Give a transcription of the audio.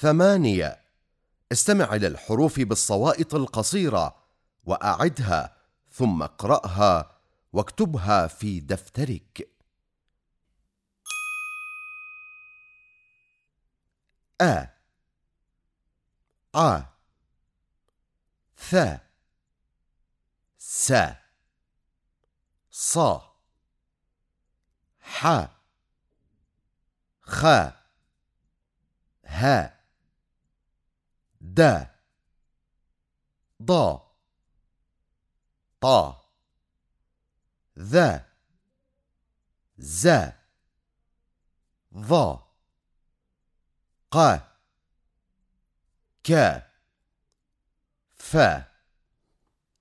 ثمانية. استمع إلى الحروف بالصوائط القصيرة وأعدها ثم اقرأها واكتبها في دفترك. أ. ع ث. س. ص. ح. خ. ه. د ض. ط. ذ. ز. ظ. ق. ك. ف.